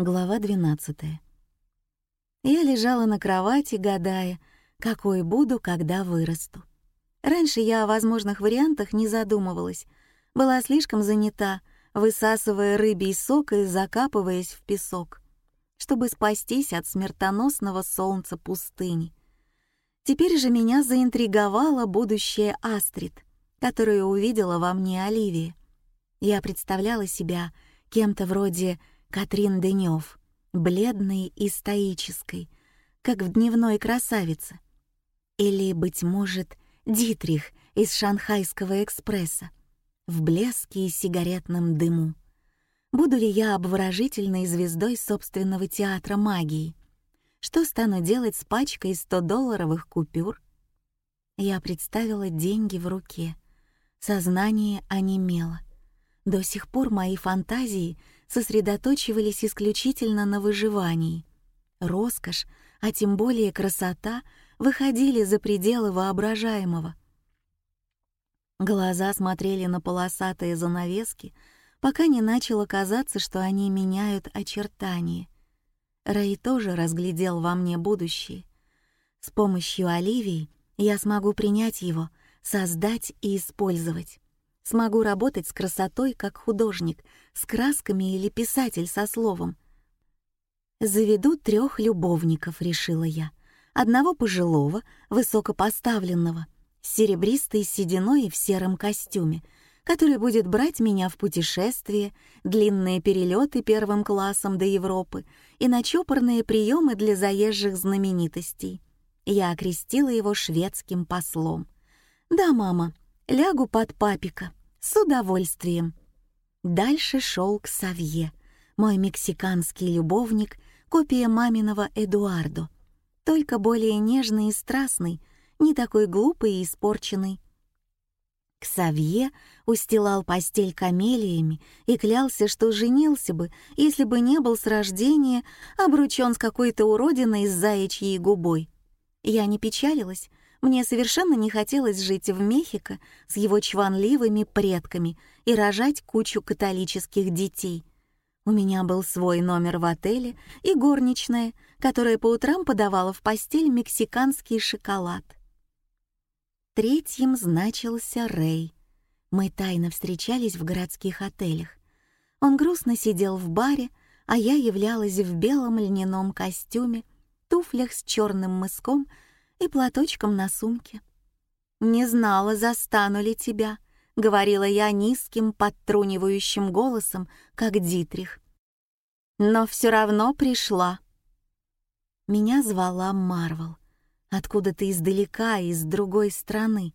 Глава 12. Я лежала на кровати, гадая, какой буду, когда вырасту. Раньше я о возможных вариантах не задумывалась, была слишком занята, высасывая рыбий сок и закапываясь в песок, чтобы спастись от смертоносного солнца пустыни. Теперь же меня заинтриговало будущее Астрид, которую увидела во мне Оливия. Я представляла себя кем-то вроде Катрин Денёв, бледной и стоической, как в дневной красавице. Или, быть может, Дитрих из Шанхайского экспресса, в блеске и сигаретном дыму. Буду ли я обворожительной звездой собственного театра магии? Что стану делать с пачкой 100-долларовых купюр? Я представила деньги в руке. Сознание онемело. До сих пор мои фантазии сосредоточивались исключительно на выживании. Роскошь, а тем более красота, выходили за пределы воображаемого. Глаза смотрели на полосатые занавески, пока не начало казаться, что они меняют очертания. Рэй тоже разглядел во мне будущее. С помощью Оливии я смогу принять его, создать и использовать. Смогу работать с красотой как художник, с красками или писатель со словом. «Заведу трех любовников», — решила я. Одного пожилого, высокопоставленного, с серебристой сединой в сером костюме, который будет брать меня в путешествие, длинные перелеты первым классом до Европы и на чопорные приемы для заезжих знаменитостей. Я окрестила его шведским послом. «Да, мама, лягу под папика». С удовольствием. Дальше шел к Савье, мой мексиканский любовник, копия маминого Эдуардо, только более нежный и страстный, не такой глупый и испорченный. Ксавье устилал постель камелиями и клялся, что женился бы, если бы не был с рождения обручен с какой-то уродиной с заячьей губой. Я не печалилась, мне совершенно не хотелось жить в Мехико с его чванливыми предками и рожать кучу католических детей. У меня был свой номер в отеле и горничная, которая по утрам подавала в постель мексиканский шоколад. Третьим значился Рэй. Мы тайно встречались в городских отелях. Он грустно сидел в баре, а я являлась в белом льняном костюме, туфлях с черным мыском — и платочком на сумке. «Не знала, застану ли тебя», — говорила я низким, подтрунивающим голосом, как Дитрих. «Но все равно пришла». Меня звала Марвел, откуда-то издалека, из другой страны.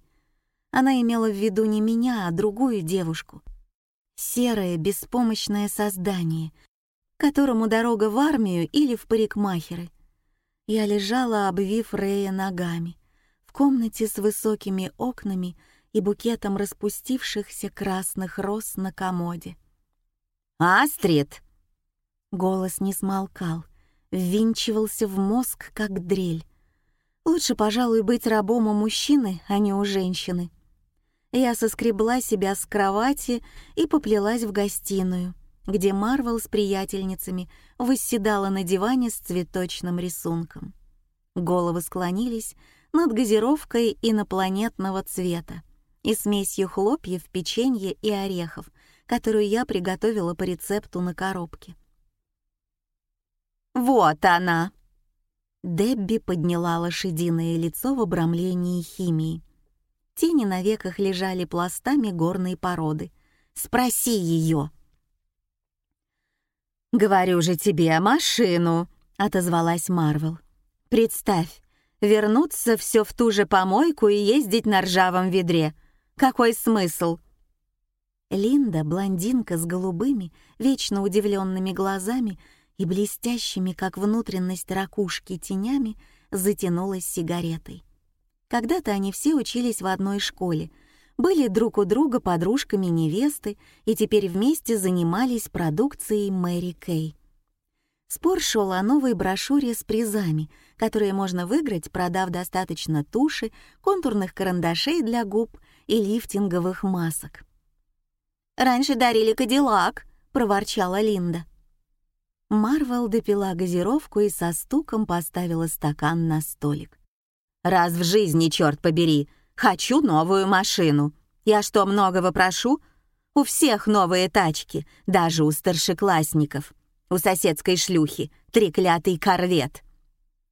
Она имела в виду не меня, а другую девушку. Серое, беспомощное создание, которому дорога в армию или в парикмахеры — я лежала, обвив Рея ногами, в комнате с высокими окнами и букетом распустившихся красных роз на комоде. «Астрид!» Голос не смолкал, ввинчивался в мозг, как дрель. Лучше, пожалуй, быть рабом у мужчины, а не у женщины. Я соскребла себя с кровати и поплелась в гостиную где Марвел с приятельницами восседала на диване с цветочным рисунком. Головы склонились над газировкой инопланетного цвета и смесью хлопьев, печенья и орехов, которую я приготовила по рецепту на коробке. «Вот она!» Дебби подняла лошадиное лицо в обрамлении химии. Тени на веках лежали пластами горной породы. «Спроси ее!» «Говорю же тебе, машину!» — отозвалась Марвел. «Представь, вернуться все в ту же помойку и ездить на ржавом ведре. Какой смысл?» Линда, блондинка с голубыми, вечно удивленными глазами и блестящими, как внутренность ракушки, тенями, затянулась сигаретой. Когда-то они все учились в одной школе — были друг у друга подружками невесты и теперь вместе занимались продукцией Мэри Кей. Спор шел о новой брошюре с призами, которые можно выиграть, продав достаточно туши, контурных карандашей для губ и лифтинговых масок. «Раньше дарили Кадиллак», — проворчала Линда. Марвел допила газировку и со стуком поставила стакан на столик. «Раз в жизни, черт побери, хочу новую машину. Я что, многого прошу? У всех новые тачки, даже у старшеклассников. У соседской шлюхи треклятый корвет».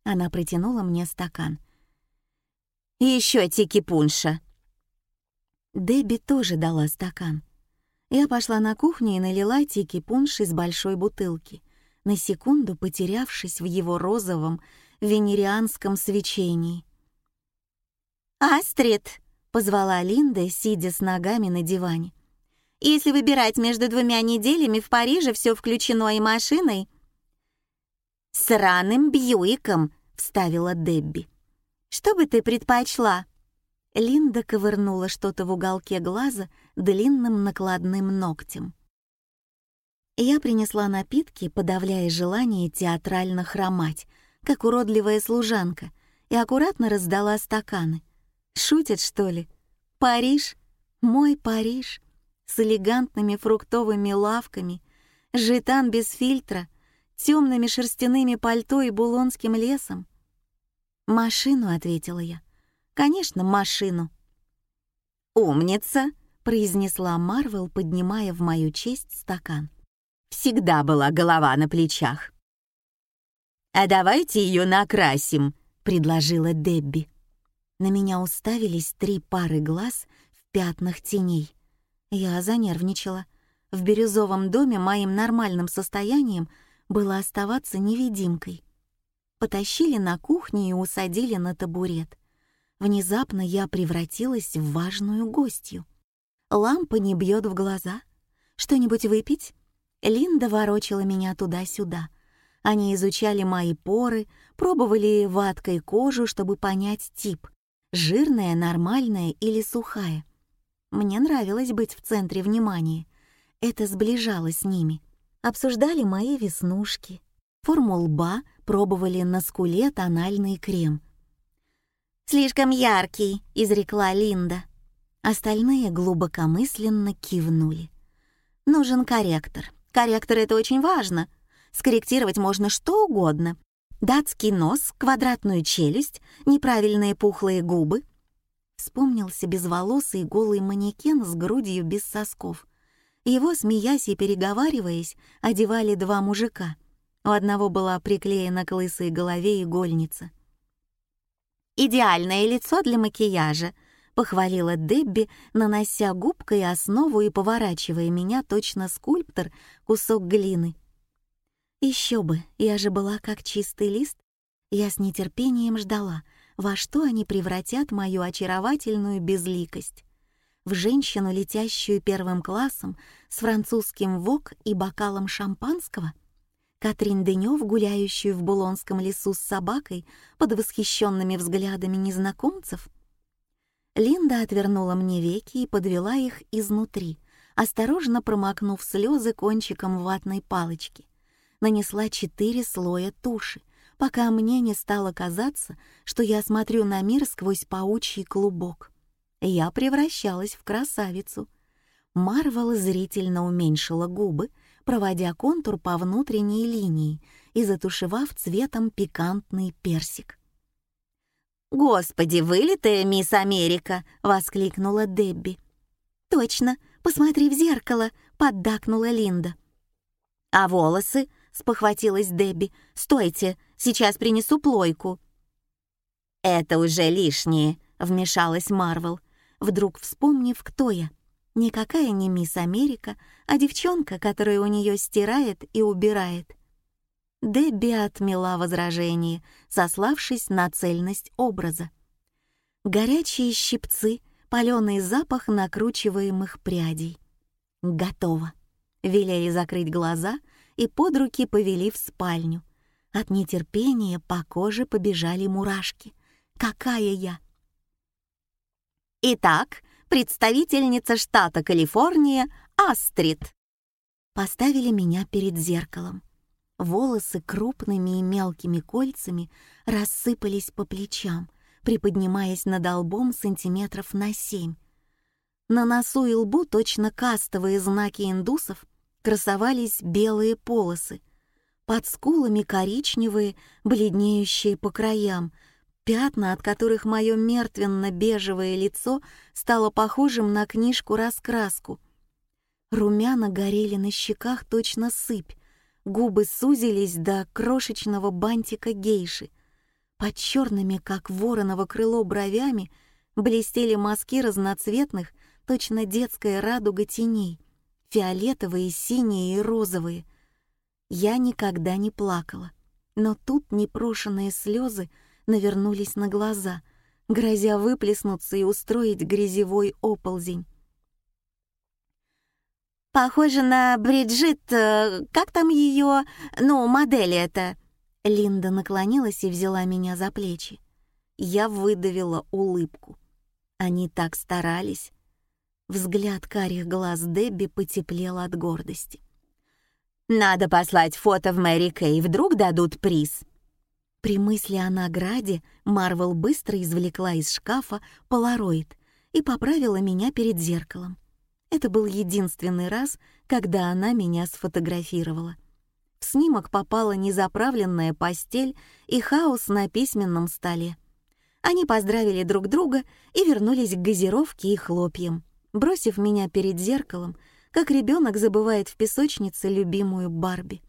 Она протянула мне стакан. «И еще тики пунша». Дебби тоже дала стакан. Я пошла на кухню и налила тики пунш из большой бутылки — на секунду потерявшись в его розовом венерианском свечении. «Астрид!» — позвала Линда, сидя с ногами на диване. «Если выбирать между двумя неделями в Париже, все включено и машиной...» «Сраным Бьюиком!» — вставила Дебби. «Что бы ты предпочла?» Линда ковырнула что-то в уголке глаза длинным накладным ногтем. Я принесла напитки, подавляя желание театрально хромать, как уродливая служанка, и аккуратно раздала стаканы. Шутят, что ли? Париж? Мой Париж? С элегантными фруктовыми лавками, жетан без фильтра, темными шерстяными пальто и булонским лесом. «Машину», — ответила я. «Конечно, машину». «Умница», — произнесла Марвел, поднимая в мою честь стакан всегда была голова на плечах. «А давайте ее накрасим», — предложила Дебби. На меня уставились три пары глаз в пятнах теней. Я занервничала. В бирюзовом доме моим нормальным состоянием было оставаться невидимкой. Потащили на кухню и усадили на табурет. Внезапно я превратилась в важную гостью. Лампа не бьет в глаза. Что-нибудь выпить? Линда ворочала меня туда-сюда. Они изучали мои поры, пробовали ваткой кожу, чтобы понять тип — жирная, нормальная или сухая. Мне нравилось быть в центре внимания. Это сближало с ними. Обсуждали мои веснушки. Форму лба пробовали на скуле тональный крем. «Слишком яркий», — изрекла Линда. Остальные глубокомысленно кивнули. «Нужен корректор», Корректор — это очень важно. Скорректировать можно что угодно. Датский нос, квадратную челюсть, неправильные пухлые губы. Вспомнился безволосый голый манекен с грудью без сосков. Его, смеясь и переговариваясь, одевали два мужика. У одного была приклеена к лысой голове игольница. «Идеальное лицо для макияжа», — похвалила Дебби, нанося губкой основу и поворачивая меня точно скульптор кусок глины. Еще бы, я же была как чистый лист. Я с нетерпением ждала, во что они превратят мою очаровательную безликость. В женщину, летящую первым классом, с французским вок и бокалом шампанского? Катрин Денёв, гуляющую в Булонском лесу с собакой под восхищенными взглядами незнакомцев — Линда отвернула мне веки и подвела их изнутри, осторожно промокнув слезы кончиком ватной палочки. Нанесла четыре слоя туши, пока мне не стало казаться, что я смотрю на мир сквозь паучий клубок. Я превращалась в красавицу. Марвел зрительно уменьшила губы, проводя контур по внутренней линии и затушевав цветом пикантный персик. «Господи, вылитая мисс Америка!» — воскликнула Дебби. «Точно, посмотри в зеркало!» — поддакнула Линда. «А волосы?» — спохватилась Дебби. «Стойте, сейчас принесу плойку». «Это уже лишнее», — вмешалась Марвел, вдруг вспомнив, кто я. Никакая не мисс Америка, а девчонка, которая у нее стирает и убирает. Дебби отмела возражение, сославшись на цельность образа. Горячие щипцы, паленый запах накручиваемых прядей. Готово. Велели закрыть глаза и под руки повели в спальню. От нетерпения по коже побежали мурашки. Какая я! Итак, представительница штата Калифорния Астрид. Поставили меня перед зеркалом. Волосы крупными и мелкими кольцами рассыпались по плечам, приподнимаясь над лбом сантиметров на семь. На носу и лбу, точно кастовые знаки индусов, красовались белые полосы. Под скулами коричневые, бледнеющие по краям, пятна, от которых мое мертвенно-бежевое лицо стало похожим на книжку-раскраску. Румяна горели на щеках точно сыпь, губы сузились до крошечного бантика гейши. Под черными, как вороново крыло, бровями блестели мазки разноцветных, точно детская радуга теней, фиолетовые, синие и розовые. Я никогда не плакала, но тут непрошенные слезы навернулись на глаза, грозя выплеснуться и устроить грязевой оползень. «Похоже на Бриджит... Э, как там ее... ну, модель это?» Линда наклонилась и взяла меня за плечи. Я выдавила улыбку. Они так старались. Взгляд карих глаз Дебби потеплел от гордости. «Надо послать фото в Мэри Кей, вдруг дадут приз». При мысли о награде Марвел быстро извлекла из шкафа полароид и поправила меня перед зеркалом. Это был единственный раз, когда она меня сфотографировала. В снимок попала незаправленная постель и хаос на письменном столе. Они поздравили друг друга и вернулись к газировке и хлопьям, бросив меня перед зеркалом, как ребенок забывает в песочнице любимую Барби.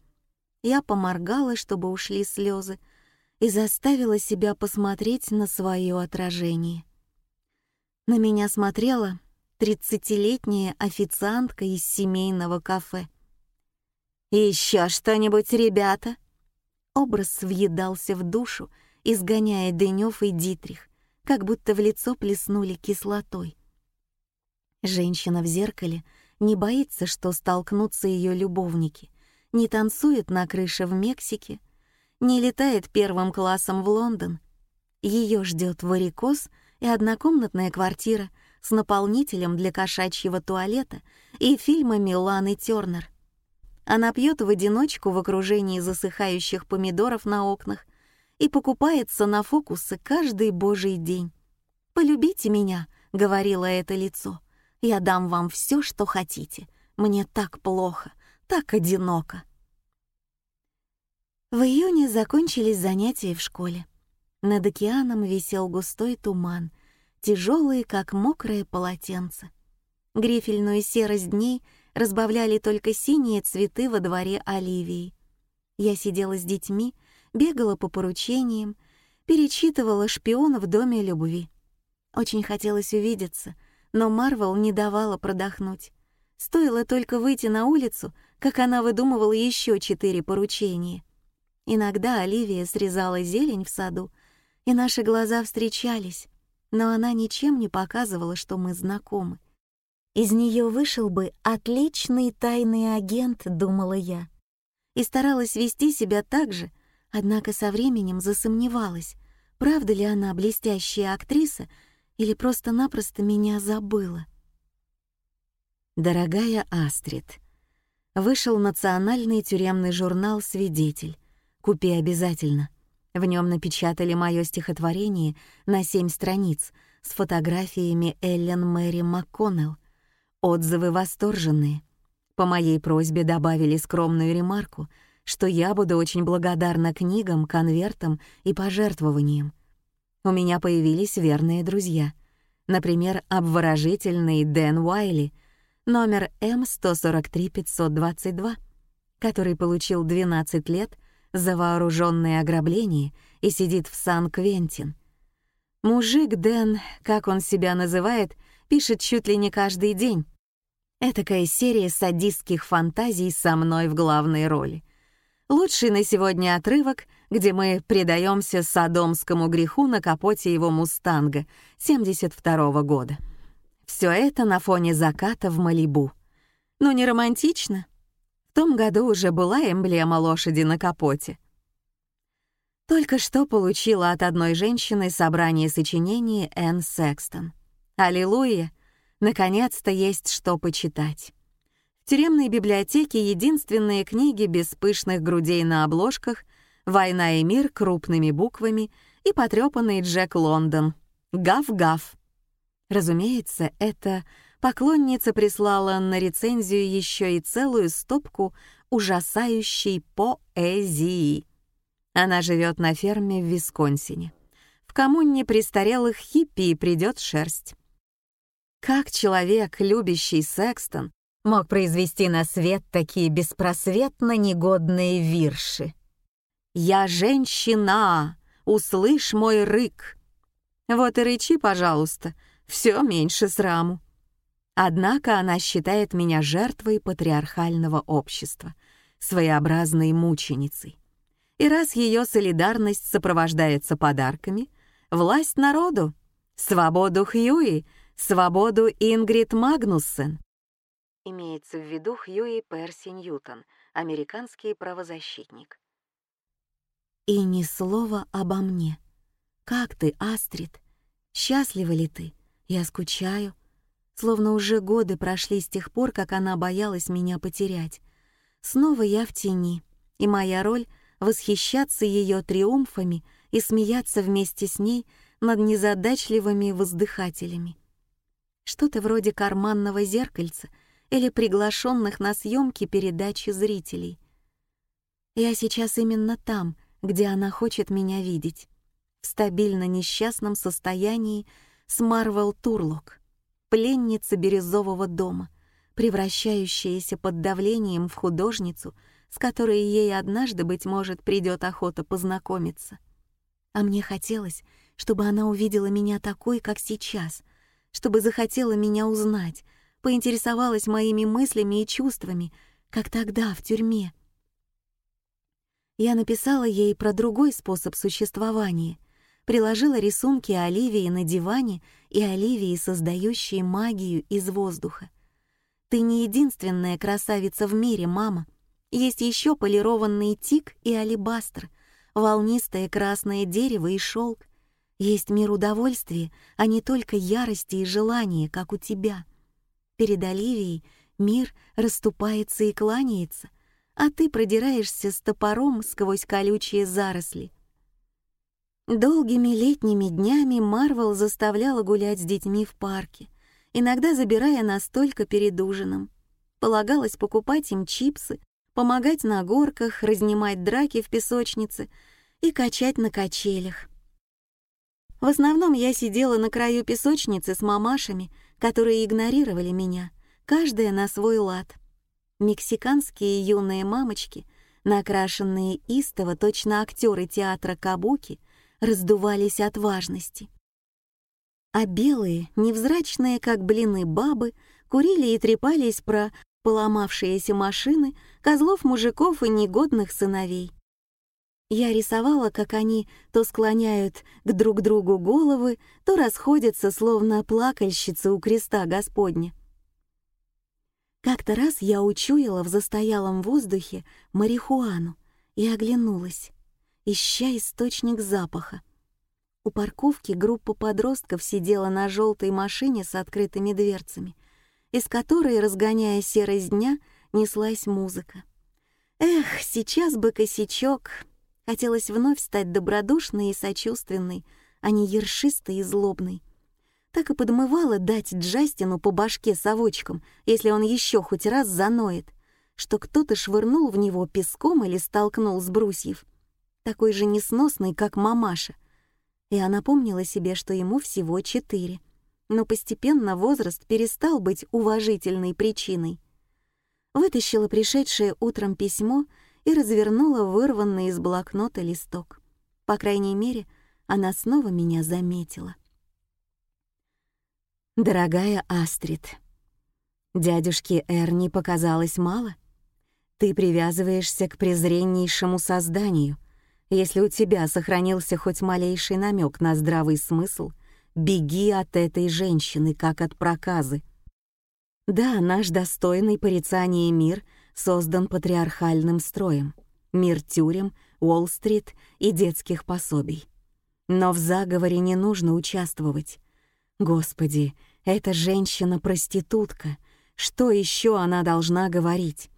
Я поморгала, чтобы ушли слезы, и заставила себя посмотреть на свое отражение. На меня смотрела тридцатилетняя официантка из семейного кафе. «Еще что-нибудь, ребята?» Образ въедался в душу, изгоняя Денёв и Дитрих, как будто в лицо плеснули кислотой. Женщина в зеркале не боится, что столкнутся ее любовники, не танцует на крыше в Мексике, не летает первым классом в Лондон. Ее ждет варикоз и однокомнатная квартира — с наполнителем для кошачьего туалета и фильмами Ланы Тёрнер. Она пьет в одиночку в окружении засыхающих помидоров на окнах и покупается на фокусы каждый божий день. «Полюбите меня», — говорило это лицо. «Я дам вам все, что хотите. Мне так плохо, так одиноко». В июне закончились занятия в школе. Над океаном висел густой туман — тяжелые, как мокрое полотенце. Грифельную серость дней разбавляли только синие цветы во дворе Оливии. Я сидела с детьми, бегала по поручениям, перечитывала «Шпион в доме любви». Очень хотелось увидеться, но Марвел не давала продохнуть. Стоило только выйти на улицу, как она выдумывала еще четыре поручения. Иногда Оливия срезала зелень в саду, и наши глаза встречались, но она ничем не показывала, что мы знакомы. Из нее вышел бы отличный тайный агент, думала я. И старалась вести себя так же, однако со временем засомневалась, правда ли она блестящая актриса или просто-напросто меня забыла. Дорогая Астрид, вышел национальный тюремный журнал «Свидетель». Купи обязательно. В нем напечатали мое стихотворение на семь страниц с фотографиями Эллен Мэри МакКоннелл. Отзывы восторженные. По моей просьбе добавили скромную ремарку, что я буду очень благодарна книгам, конвертам и пожертвованиям. У меня появились верные друзья. Например, обворожительный Дэн Уайли, номер М143522, который получил 12 лет за вооруженное ограбление и сидит в Сан-Квентин. Мужик Дэн, как он себя называет, пишет чуть ли не каждый день. Этакая серия садистских фантазий со мной в главной роли. Лучший на сегодня отрывок, где мы предаемся садомскому греху на капоте его «Мустанга» 72 -го года. Все это на фоне заката в Малибу. Ну не романтично? В том году уже была эмблема лошади на капоте. Только что получила от одной женщины собрание сочинений Энн Секстон. Аллилуйя! Наконец-то есть что почитать. В тюремной библиотеке единственные книги без пышных грудей на обложках «Война и мир» крупными буквами и потрепанный Джек Лондон. Гав-гав. Разумеется, это Поклонница прислала на рецензию еще и целую стопку ужасающей поэзии. Она живет на ферме в Висконсине. В коммуне престарелых хиппи придет шерсть. Как человек, любящий Секстон, мог произвести на свет такие беспросветно негодные вирши? «Я женщина! Услышь мой рык!» Вот и рычи, пожалуйста, все меньше сраму. Однако она считает меня жертвой патриархального общества, своеобразной мученицей. И раз ее солидарность сопровождается подарками, власть народу, свободу Хьюи — свободу Ингрид Магнуссен. Имеется в виду Хьюи Перси Ньютон, американский правозащитник. И ни слова обо мне. Как ты, Астрид? Счастлива ли ты? Я скучаю. Словно уже годы прошли с тех пор, как она боялась меня потерять. Снова я в тени, и моя роль — восхищаться ее триумфами и смеяться вместе с ней над незадачливыми воздыхателями что-то вроде карманного зеркальца или приглашенных на съемки передачи зрителей. Я сейчас именно там, где она хочет меня видеть, в стабильно несчастном состоянии с Марвел Турлок, пленница бирюзового дома, превращающаяся под давлением в художницу, с которой ей однажды, быть может, придет охота познакомиться. А мне хотелось, чтобы она увидела меня такой, как сейчас — чтобы захотела меня узнать, поинтересовалась моими мыслями и чувствами, как тогда, в тюрьме. Я написала ей про другой способ существования, приложила рисунки Оливии на диване и Оливии, создающие магию из воздуха. «Ты не единственная красавица в мире, мама. Есть еще полированный тик и алебастр, волнистое красное дерево и шелк, есть мир удовольствия, а не только ярости и желания, как у тебя. Перед Оливией мир расступается и кланяется, а ты продираешься с топором сквозь колючие заросли. Долгими летними днями Марвел заставляла гулять с детьми в парке, иногда забирая настолько перед ужином. Полагалось покупать им чипсы, помогать на горках, разнимать драки в песочнице и качать на качелях. В основном я сидела на краю песочницы с мамашами, которые игнорировали меня, каждая на свой лад. Мексиканские юные мамочки, накрашенные истово точно актеры театра Кабуки, раздувались от важности. А белые, невзрачные, как блины бабы, курили и трепались про поломавшиеся машины, козлов мужиков и негодных сыновей. Я рисовала, как они то склоняют к друг другу головы, то расходятся, словно плакальщицы у креста Господня. Как-то раз я учуяла в застоялом воздухе марихуану и оглянулась, ища источник запаха. У парковки группа подростков сидела на желтой машине с открытыми дверцами, из которой, разгоняя серость дня, неслась музыка. Эх, сейчас бы косячок, Хотелось вновь стать добродушной и сочувственной, а не ершистой и злобной. Так и подмывало дать Джастину по башке совочком, если он еще хоть раз заноет, что кто-то швырнул в него песком или столкнул с брусьев, такой же несносный, как мамаша. И она помнила себе, что ему всего четыре. Но постепенно возраст перестал быть уважительной причиной. Вытащила пришедшее утром письмо — и развернула вырванный из блокнота листок. По крайней мере, она снова меня заметила. «Дорогая Астрид, дядюшке Эрни показалось мало. Ты привязываешься к презреннейшему созданию. Если у тебя сохранился хоть малейший намек на здравый смысл, беги от этой женщины, как от проказы. Да, наш достойный порицания мир — создан патриархальным строем, мир тюрем, Уолл-стрит и детских пособий. Но в заговоре не нужно участвовать. Господи, эта женщина-проститутка. Что еще она должна говорить?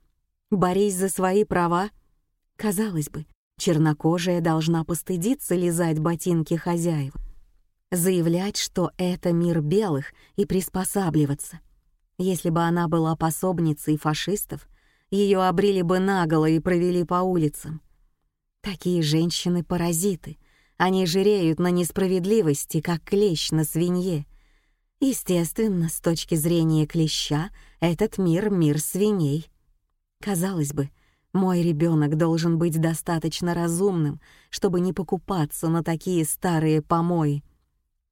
Борись за свои права? Казалось бы, чернокожая должна постыдиться лизать ботинки хозяев. Заявлять, что это мир белых и приспосабливаться. Если бы она была пособницей фашистов, ее обрили бы наголо и провели по улицам. Такие женщины-паразиты. Они жиреют на несправедливости, как клещ на свинье. Естественно, с точки зрения клеща, этот мир — мир свиней. Казалось бы, мой ребенок должен быть достаточно разумным, чтобы не покупаться на такие старые помои.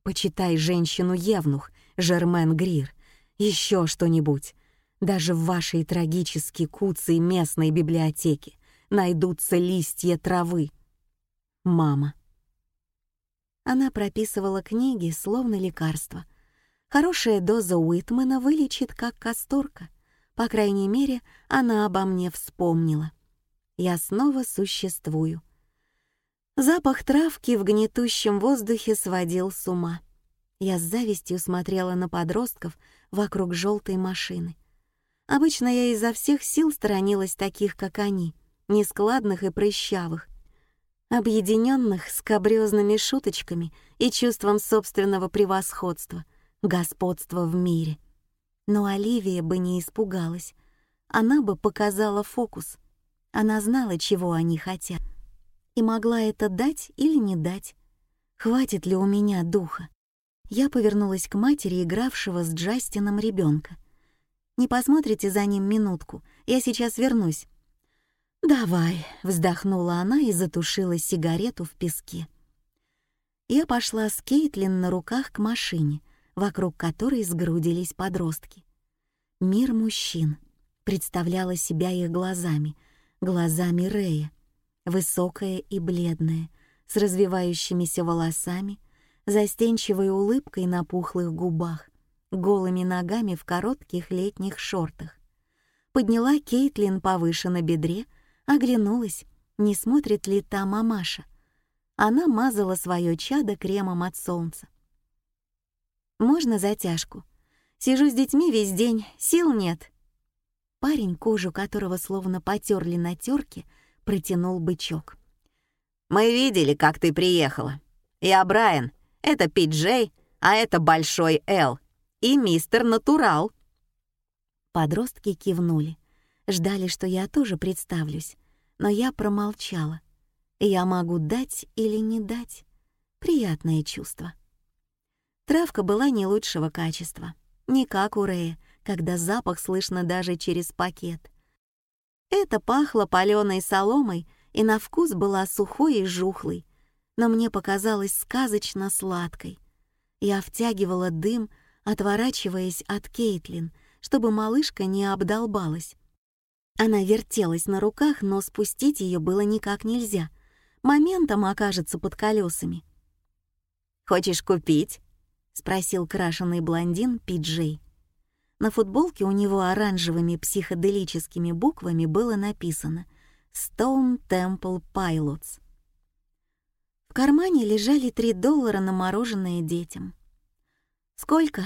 Почитай женщину-евнух, Жермен Грир, еще что-нибудь. Даже в вашей трагически куцей местной библиотеке найдутся листья травы. Мама. Она прописывала книги, словно лекарство. Хорошая доза Уитмена вылечит, как касторка. По крайней мере, она обо мне вспомнила. Я снова существую. Запах травки в гнетущем воздухе сводил с ума. Я с завистью смотрела на подростков вокруг желтой машины. Обычно я изо всех сил сторонилась таких, как они, нескладных и прыщавых, объединенных скабрёзными шуточками и чувством собственного превосходства, господства в мире. Но Оливия бы не испугалась. Она бы показала фокус. Она знала, чего они хотят. И могла это дать или не дать. Хватит ли у меня духа? Я повернулась к матери, игравшего с Джастином ребенка. «Не посмотрите за ним минутку? Я сейчас вернусь». «Давай», — вздохнула она и затушила сигарету в песке. Я пошла с Кейтлин на руках к машине — вокруг которой сгрудились подростки. Мир мужчин представляла себя их глазами, глазами Рея, высокая и бледная, с развивающимися волосами, застенчивой улыбкой на пухлых губах, голыми ногами в коротких летних шортах. Подняла Кейтлин повыше на бедре, оглянулась, не смотрит ли та мамаша. Она мазала свое чадо кремом от солнца. Можно затяжку? Сижу с детьми весь день, сил нет. Парень, кожу которого словно потерли на терке, протянул бычок. «Мы видели, как ты приехала. Я Брайан, это Пи-Джей, а это Большой Эл и мистер Натурал». Подростки кивнули, ждали, что я тоже представлюсь, но я промолчала. Я могу дать или не дать. Приятное чувство. Травка была не лучшего качества, не как у Рэя, когда запах слышно даже через пакет. Это пахло паленой соломой и на вкус была сухой и жухлой, но мне показалось сказочно сладкой. Я втягивала дым, отворачиваясь от Кейтлин, чтобы малышка не обдолбалась. Она вертелась на руках, но спустить ее было никак нельзя. Моментом окажется под колесами. «Хочешь купить?» — спросил крашеный блондин Пиджей. На футболке у него оранжевыми психоделическими буквами было написано «Stone Temple Pilots». В кармане лежали три доллара на мороженое детям. «Сколько?»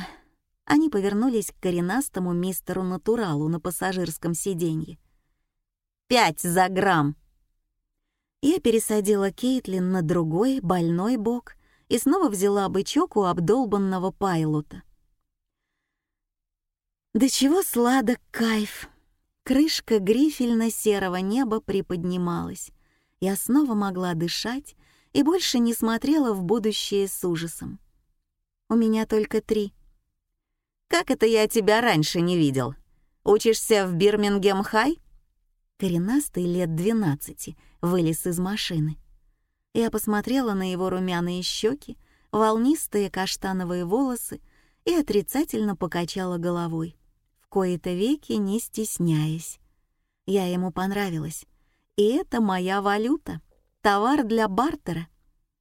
Они повернулись к коренастому мистеру Натуралу на пассажирском сиденье. «Пять за грамм!» Я пересадила Кейтлин на другой, больной бок и снова взяла бычок у обдолбанного пайлота. Да чего сладок кайф! Крышка грифельно-серого неба приподнималась. Я снова могла дышать и больше не смотрела в будущее с ужасом. У меня только три. «Как это я тебя раньше не видел? Учишься в Бирмингем-хай?» Коренастый лет двенадцати вылез из машины. Я посмотрела на его румяные щеки, волнистые каштановые волосы и отрицательно покачала головой, в кои-то веки не стесняясь. Я ему понравилась, и это моя валюта, товар для бартера.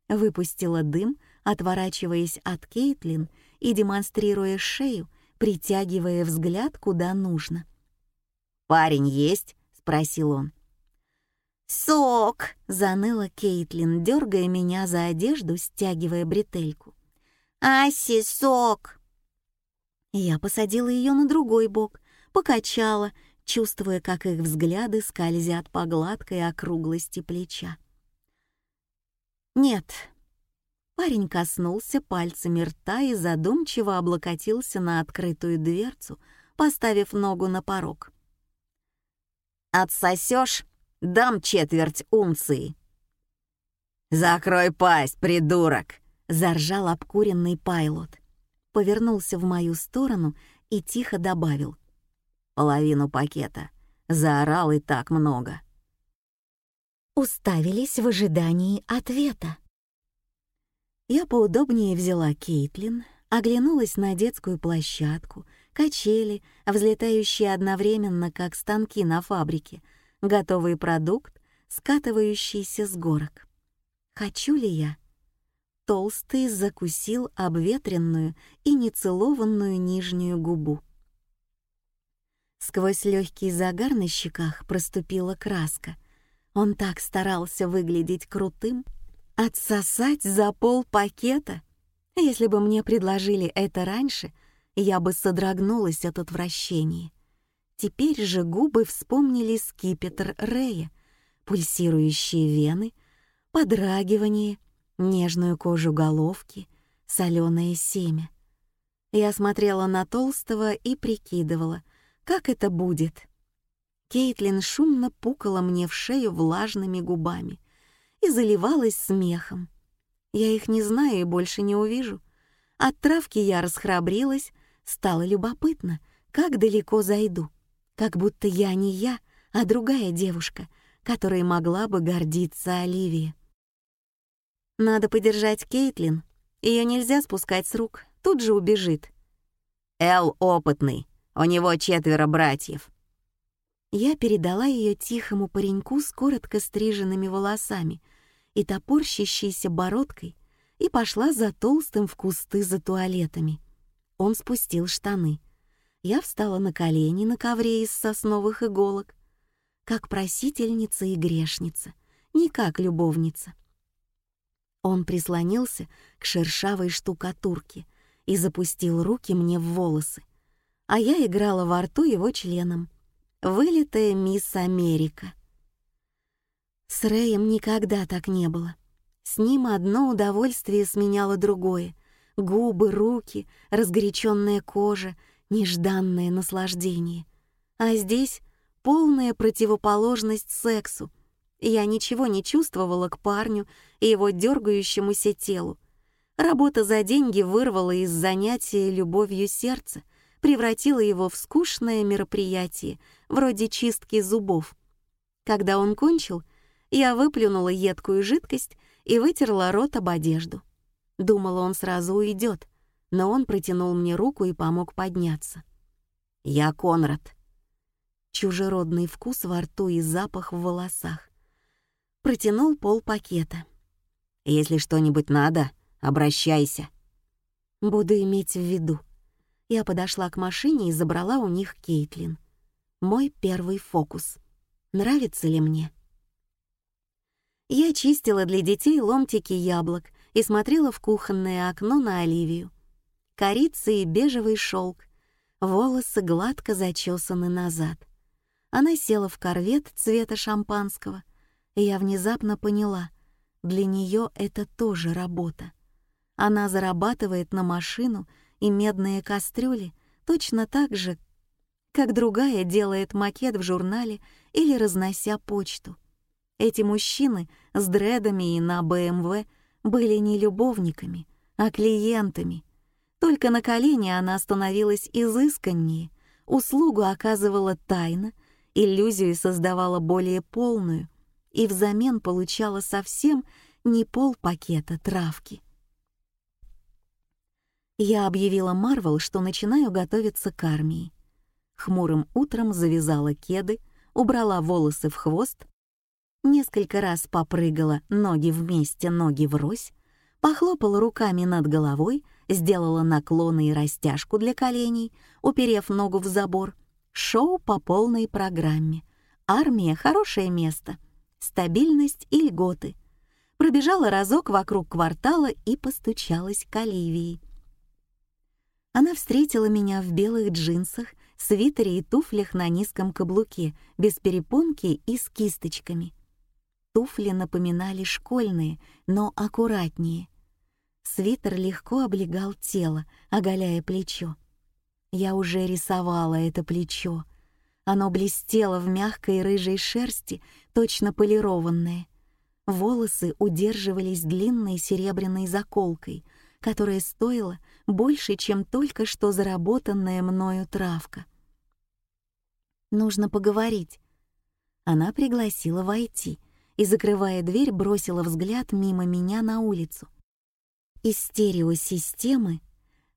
Выпустила дым, отворачиваясь от Кейтлин и демонстрируя шею, притягивая взгляд куда нужно. «Парень есть?» — спросил он. «Сок!» — заныла Кейтлин, дергая меня за одежду, стягивая бретельку. «Аси, сок!» Я посадила ее на другой бок, покачала, чувствуя, как их взгляды скользят по гладкой округлости плеча. «Нет». Парень коснулся пальцами рта и задумчиво облокотился на открытую дверцу, поставив ногу на порог. Отсосешь, дам четверть унции». «Закрой пасть, придурок!» — заржал обкуренный пайлот. Повернулся в мою сторону и тихо добавил. «Половину пакета. Заорал и так много». Уставились в ожидании ответа. Я поудобнее взяла Кейтлин, оглянулась на детскую площадку, качели, взлетающие одновременно, как станки на фабрике, готовый продукт, скатывающийся с горок. Хочу ли я? Толстый закусил обветренную и нецелованную нижнюю губу. Сквозь легкий загар на щеках проступила краска. Он так старался выглядеть крутым. Отсосать за пол пакета? Если бы мне предложили это раньше, я бы содрогнулась от отвращения. Теперь же губы вспомнили скипетр Рея, пульсирующие вены — подрагивание, нежную кожу головки, соленое семя. Я смотрела на Толстого и прикидывала, как это будет. Кейтлин шумно пукала мне в шею влажными губами и заливалась смехом. Я их не знаю и больше не увижу. От травки я расхрабрилась, стало любопытно, как далеко зайду, как будто я не я, а другая девушка, которой могла бы гордиться Оливия. Надо подержать Кейтлин. Ее нельзя спускать с рук, тут же убежит. Эл опытный, у него четверо братьев. Я передала ее тихому пареньку с коротко стриженными волосами и топорщащейся бородкой и пошла за толстым в кусты за туалетами. Он спустил штаны. Я встала на колени на ковре из сосновых иголок, как просительница и грешница, не как любовница. Он прислонился к шершавой штукатурке и запустил руки мне в волосы, а я играла во рту его членом. Вылитая мисс Америка. С Рэем никогда так не было. С ним одно удовольствие сменяло другое. Губы, руки, разгоряченная кожа, нежданное наслаждение. А здесь полная противоположность сексу, я ничего не чувствовала к парню и его дергающемуся телу. Работа за деньги вырвала из занятия любовью сердца, превратила его в скучное мероприятие, вроде чистки зубов. Когда он кончил, я выплюнула едкую жидкость и вытерла рот об одежду. Думала, он сразу уйдет, но он протянул мне руку и помог подняться. «Я Конрад». Чужеродный вкус во рту и запах в волосах протянул пол пакета. «Если что-нибудь надо, обращайся». «Буду иметь в виду». Я подошла к машине и забрала у них Кейтлин. Мой первый фокус. Нравится ли мне? Я чистила для детей ломтики яблок и смотрела в кухонное окно на Оливию. Корица и бежевый шелк, волосы гладко зачесаны назад. Она села в корвет цвета шампанского — и я внезапно поняла, для нее это тоже работа. Она зарабатывает на машину и медные кастрюли точно так же, как другая делает макет в журнале или разнося почту. Эти мужчины с дредами и на БМВ были не любовниками, а клиентами. Только на колени она становилась изысканнее, услугу оказывала тайно, иллюзию создавала более полную, и взамен получала совсем не полпакета травки. Я объявила Марвел, что начинаю готовиться к армии. Хмурым утром завязала кеды, убрала волосы в хвост, несколько раз попрыгала ноги вместе, ноги врозь, похлопала руками над головой, сделала наклоны и растяжку для коленей, уперев ногу в забор. Шоу по полной программе. Армия — хорошее место стабильность и льготы. Пробежала разок вокруг квартала и постучалась к Оливии. Она встретила меня в белых джинсах, свитере и туфлях на низком каблуке, без перепонки и с кисточками. Туфли напоминали школьные, но аккуратнее. Свитер легко облегал тело, оголяя плечо. Я уже рисовала это плечо. Оно блестело в мягкой рыжей шерсти, точно полированное. Волосы удерживались длинной серебряной заколкой, которая стоила больше, чем только что заработанная мною травка. «Нужно поговорить». Она пригласила войти и, закрывая дверь, бросила взгляд мимо меня на улицу. Из стереосистемы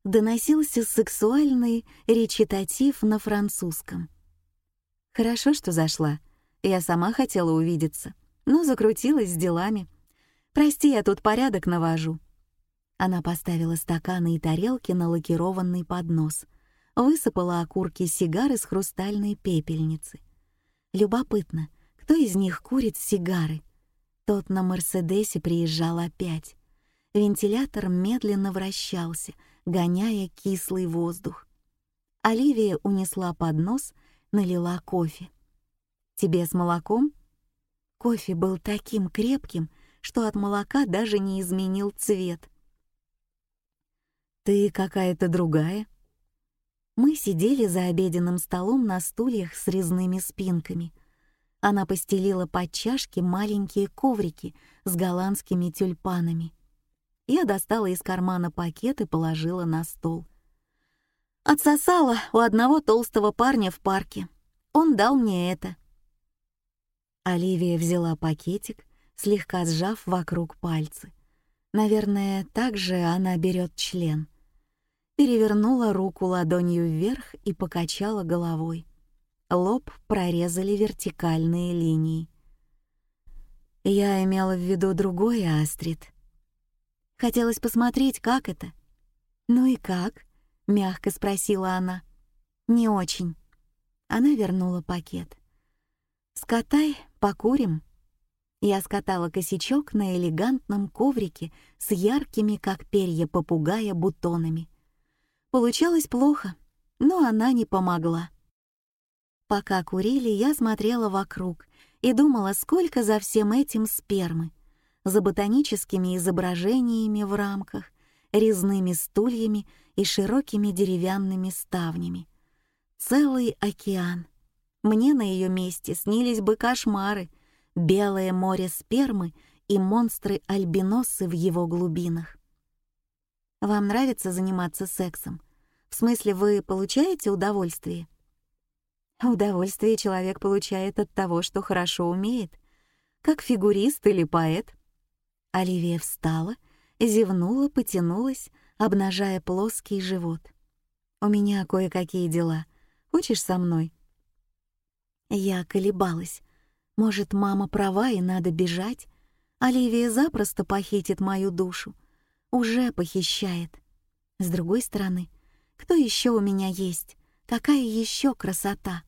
доносился сексуальный речитатив на французском. Хорошо, что зашла. Я сама хотела увидеться, но закрутилась с делами. Прости, я тут порядок навожу. Она поставила стаканы и тарелки на лакированный поднос, высыпала окурки сигары с хрустальной пепельницы. Любопытно, кто из них курит сигары? Тот на Мерседесе приезжал опять. Вентилятор медленно вращался, гоняя кислый воздух. Оливия унесла поднос, налила кофе. «Тебе с молоком?» Кофе был таким крепким, что от молока даже не изменил цвет. «Ты какая-то другая?» Мы сидели за обеденным столом на стульях с резными спинками. Она постелила под чашки маленькие коврики с голландскими тюльпанами. Я достала из кармана пакет и положила на стол. Отсосала у одного толстого парня в парке. Он дал мне это. Оливия взяла пакетик, слегка сжав вокруг пальцы. Наверное, так же она берет член — перевернула руку ладонью вверх и покачала головой. Лоб прорезали вертикальные линии. Я имела в виду другое, Астрид. Хотелось посмотреть, как это. «Ну и как?» — мягко спросила она. «Не очень». Она вернула пакет. «Скатай, покурим». Я скатала косячок на элегантном коврике с яркими, как перья попугая, бутонами — Получалось плохо, но она не помогла. Пока курили, я смотрела вокруг и думала, сколько за всем этим спермы, за ботаническими изображениями в рамках, резными стульями и широкими деревянными ставнями. Целый океан. Мне на ее месте снились бы кошмары, белое море спермы и монстры-альбиносы в его глубинах. Вам нравится заниматься сексом? В смысле, вы получаете удовольствие? Удовольствие человек получает от того, что хорошо умеет, как фигурист или поэт. Оливия встала, зевнула, потянулась, обнажая плоский живот. «У меня кое-какие дела. Хочешь со мной?» Я колебалась. Может, мама права и надо бежать? Оливия запросто похитит мою душу уже похищает. С другой стороны, кто еще у меня есть? Какая еще красота?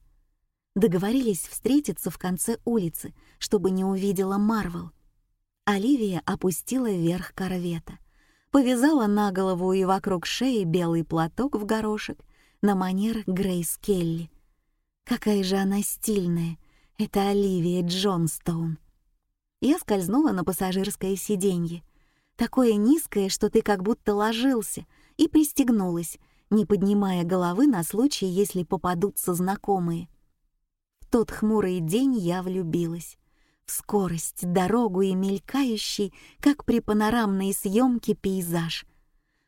Договорились встретиться в конце улицы, чтобы не увидела Марвел. Оливия опустила вверх корвета, повязала на голову и вокруг шеи белый платок в горошек на манер Грейс Келли. Какая же она стильная! Это Оливия Джонстоун. Я скользнула на пассажирское сиденье, такое низкое, что ты как будто ложился, и пристегнулась, не поднимая головы на случай, если попадутся знакомые. В тот хмурый день я влюбилась. В скорость, дорогу и мелькающий, как при панорамной съемке, пейзаж.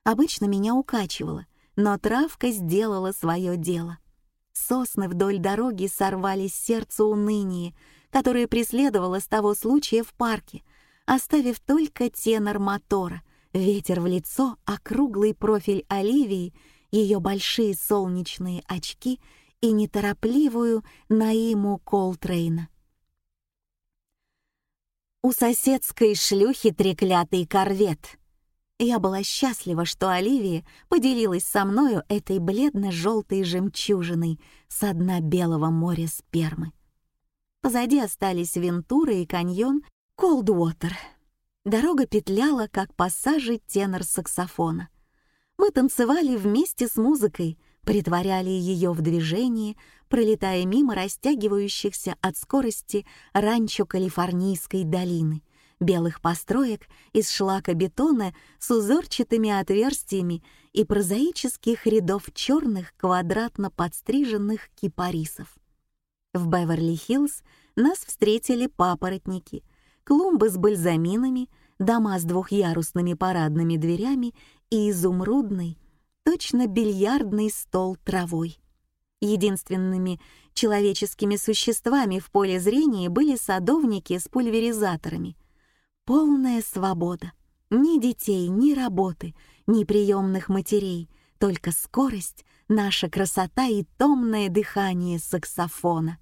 Обычно меня укачивало, но травка сделала свое дело. Сосны вдоль дороги сорвали с сердца уныние, которое преследовало с того случая в парке — оставив только тенор мотора, ветер в лицо, округлый профиль Оливии, ее большие солнечные очки и неторопливую Наиму Колтрейна. У соседской шлюхи треклятый корвет. Я была счастлива, что Оливия поделилась со мною этой бледно-желтой жемчужиной со дна белого моря спермы. Позади остались Вентура и каньон Колдуотер. Дорога петляла, как пассажи тенор-саксофона. Мы танцевали вместе с музыкой, притворяли ее в движении, пролетая мимо растягивающихся от скорости ранчо Калифорнийской долины, белых построек из шлака-бетона с узорчатыми отверстиями и прозаических рядов черных квадратно подстриженных кипарисов. В Беверли-Хиллз нас встретили папоротники, клумбы с бальзаминами, дома с двухъярусными парадными дверями и изумрудный, точно бильярдный стол травой. Единственными человеческими существами в поле зрения были садовники с пульверизаторами. Полная свобода. Ни детей, ни работы, ни приемных матерей, только скорость, наша красота и томное дыхание саксофона.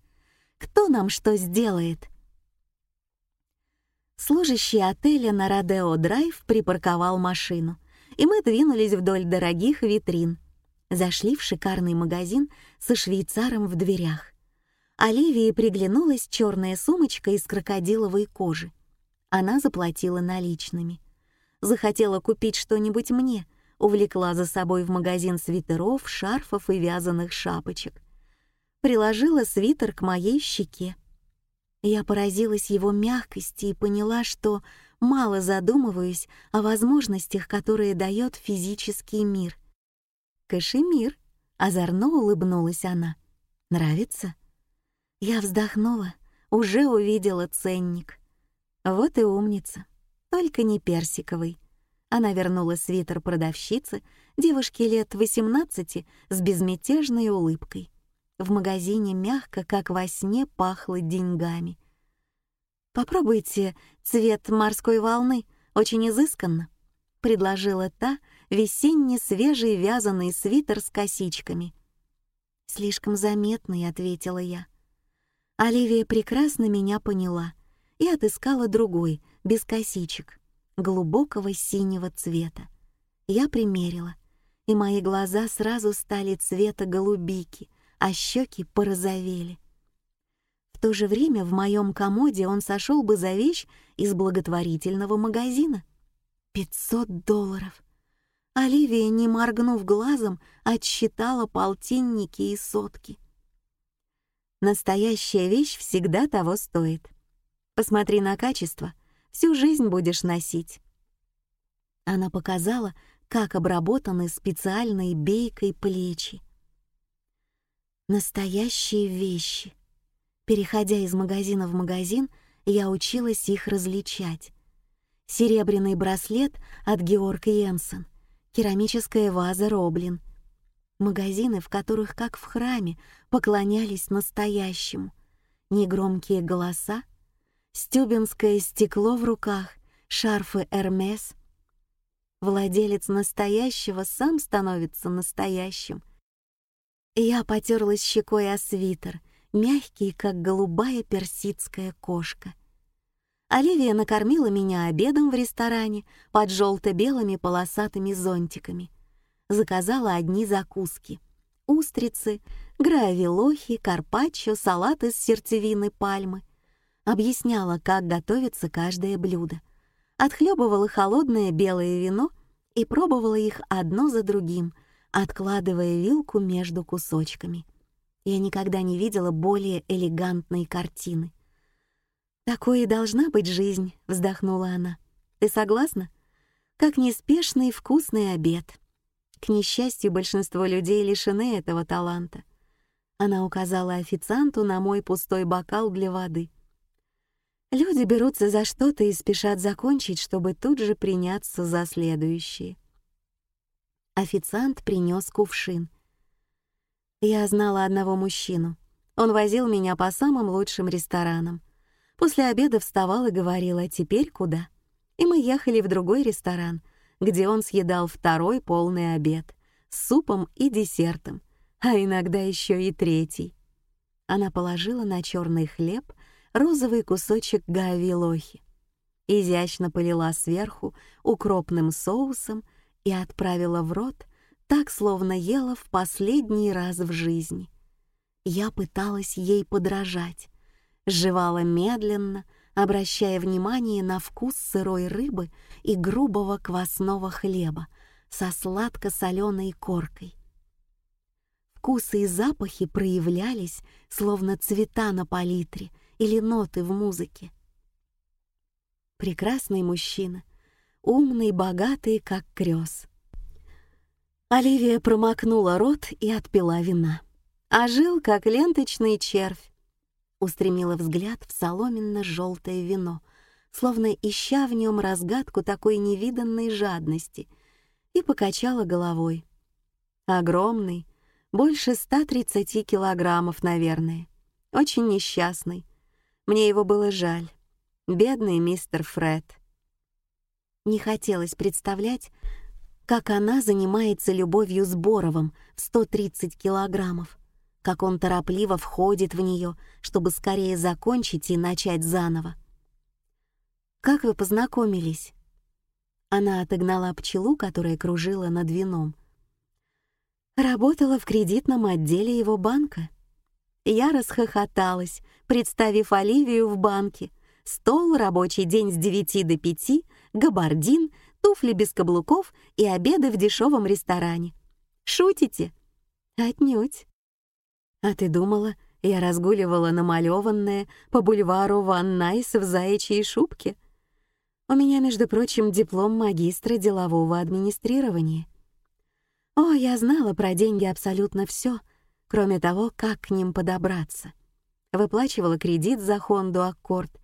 Кто нам что сделает? Служащий отеля на Родео-драйв припарковал машину, и мы двинулись вдоль дорогих витрин. Зашли в шикарный магазин со швейцаром в дверях. Оливии приглянулась черная сумочка из крокодиловой кожи. Она заплатила наличными. Захотела купить что-нибудь мне, увлекла за собой в магазин свитеров, шарфов и вязаных шапочек. Приложила свитер к моей щеке. Я поразилась его мягкости и поняла, что мало задумываюсь о возможностях, которые дает физический мир. «Кашемир», — озорно улыбнулась она. «Нравится?» Я вздохнула, уже увидела ценник. Вот и умница, только не персиковый. Она вернула свитер продавщице, девушке лет 18 с безмятежной улыбкой. В магазине мягко, как во сне, пахло деньгами. «Попробуйте цвет морской волны, очень изысканно», — предложила та весенне свежий вязаный свитер с косичками. «Слишком заметный», — ответила я. Оливия прекрасно меня поняла и отыскала другой, без косичек глубокого синего цвета. Я примерила, и мои глаза сразу стали цвета голубики, а щеки порозовели. В то же время в моем комоде он сошел бы за вещь из благотворительного магазина. Пятьсот долларов. Оливия, не моргнув глазом, отсчитала полтинники и сотки. Настоящая вещь всегда того стоит. Посмотри на качество, всю жизнь будешь носить. Она показала, как обработаны специальной бейкой плечи. Настоящие вещи. Переходя из магазина в магазин, я училась их различать. Серебряный браслет от Георг Йенсен, керамическая ваза Роблин. Магазины, в которых, как в храме, поклонялись настоящему. Негромкие голоса, стюбинское стекло в руках, шарфы Эрмес. Владелец настоящего сам становится настоящим. Я потерлась щекой о свитер, мягкий, как голубая персидская кошка. Оливия накормила меня обедом в ресторане под желто-белыми полосатыми зонтиками. Заказала одни закуски — устрицы, гравилохи, карпаччо, салат из сердцевины пальмы — объясняла, как готовится каждое блюдо, отхлебывала холодное белое вино и пробовала их одно за другим, откладывая вилку между кусочками. Я никогда не видела более элегантной картины. «Такой и должна быть жизнь», — вздохнула она. «Ты согласна? Как неспешный вкусный обед. К несчастью, большинство людей лишены этого таланта». Она указала официанту на мой пустой бокал для воды — Люди берутся за что-то и спешат закончить, чтобы тут же приняться за следующее. Официант принес кувшин. Я знала одного мужчину. Он возил меня по самым лучшим ресторанам. После обеда вставал и говорил, а теперь куда? И мы ехали в другой ресторан, где он съедал второй полный обед с супом и десертом, а иногда еще и третий. Она положила на черный хлеб розовый кусочек гави-лохи. Изящно полила сверху укропным соусом и отправила в рот, так словно ела в последний раз в жизни. Я пыталась ей подражать, жевала медленно, обращая внимание на вкус сырой рыбы и грубого квасного хлеба со сладко-соленой коркой. Вкусы и запахи проявлялись, словно цвета на палитре, или ноты в музыке. Прекрасный мужчина, умный, богатый, как крёс. Оливия промокнула рот и отпила вина. А жил, как ленточный червь. устремила взгляд в соломенно-желтое вино, словно ища в нем разгадку такой невиданной жадности, и покачала головой. Огромный, больше 130 килограммов, наверное. Очень несчастный. Мне его было жаль. Бедный мистер Фред. Не хотелось представлять, как она занимается любовью с Боровым в 130 килограммов, как он торопливо входит в нее, чтобы скорее закончить и начать заново. «Как вы познакомились?» Она отогнала пчелу, которая кружила над вином. Работала в кредитном отделе его банка. Я расхохоталась, представив Оливию в банке. Стол, рабочий день с 9 до 5, габардин, туфли без каблуков и обеды в дешевом ресторане. Шутите? Отнюдь. А ты думала, я разгуливала намалеванная по бульвару Ван Найс в заячьей шубке? У меня, между прочим, диплом магистра делового администрирования. О, я знала про деньги абсолютно все, кроме того, как к ним подобраться. Выплачивала кредит за Хонду Аккорд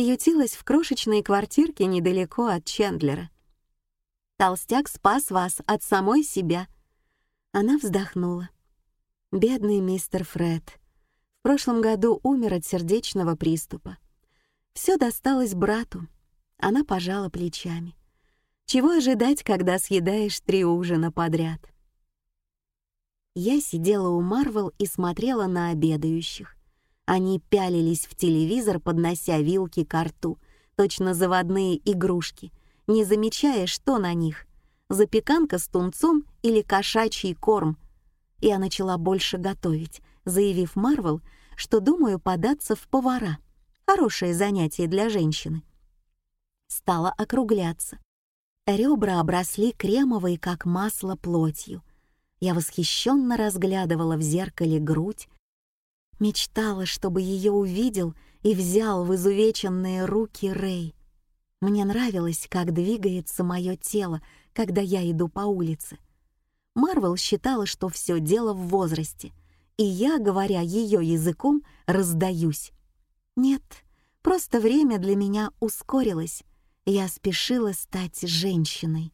ютилась в крошечной квартирке недалеко от Чендлера. Толстяк спас вас от самой себя. Она вздохнула. Бедный мистер Фред. В прошлом году умер от сердечного приступа. Все досталось брату. Она пожала плечами. Чего ожидать, когда съедаешь три ужина подряд? Я сидела у Марвел и смотрела на обедающих. Они пялились в телевизор, поднося вилки к рту, точно заводные игрушки, не замечая, что на них — запеканка с тунцом или кошачий корм. Я начала больше готовить, заявив Марвел, что думаю податься в повара. Хорошее занятие для женщины. Стала округляться. Ребра обросли кремовой, как масло, плотью. Я восхищенно разглядывала в зеркале грудь, мечтала, чтобы ее увидел и взял в изувеченные руки Рэй. Мне нравилось, как двигается мое тело, когда я иду по улице. Марвел считала, что все дело в возрасте, и я, говоря ее языком, раздаюсь. Нет, просто время для меня ускорилось, я спешила стать женщиной.